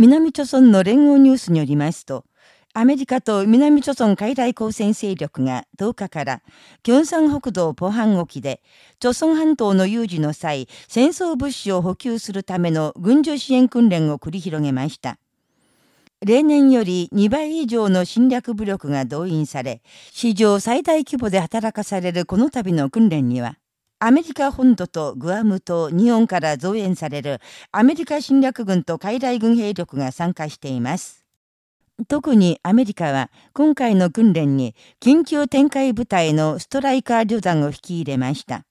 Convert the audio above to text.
南朝村の連合ニュースによりますと、アメリカと南朝村海来交戦勢力が10日から、キョンサン北道ポハン沖で、朝村半島の有事の際、戦争物資を補給するための軍需支援訓練を繰り広げました。例年より2倍以上の侵略武力が動員され、史上最大規模で働かされるこの度の訓練には、アメリカ本土とグアムと日本から増援されるアメリカ侵略軍と海来軍兵力が参加しています。特にアメリカは今回の訓練に緊急展開部隊のストライカー旅団を引き入れました。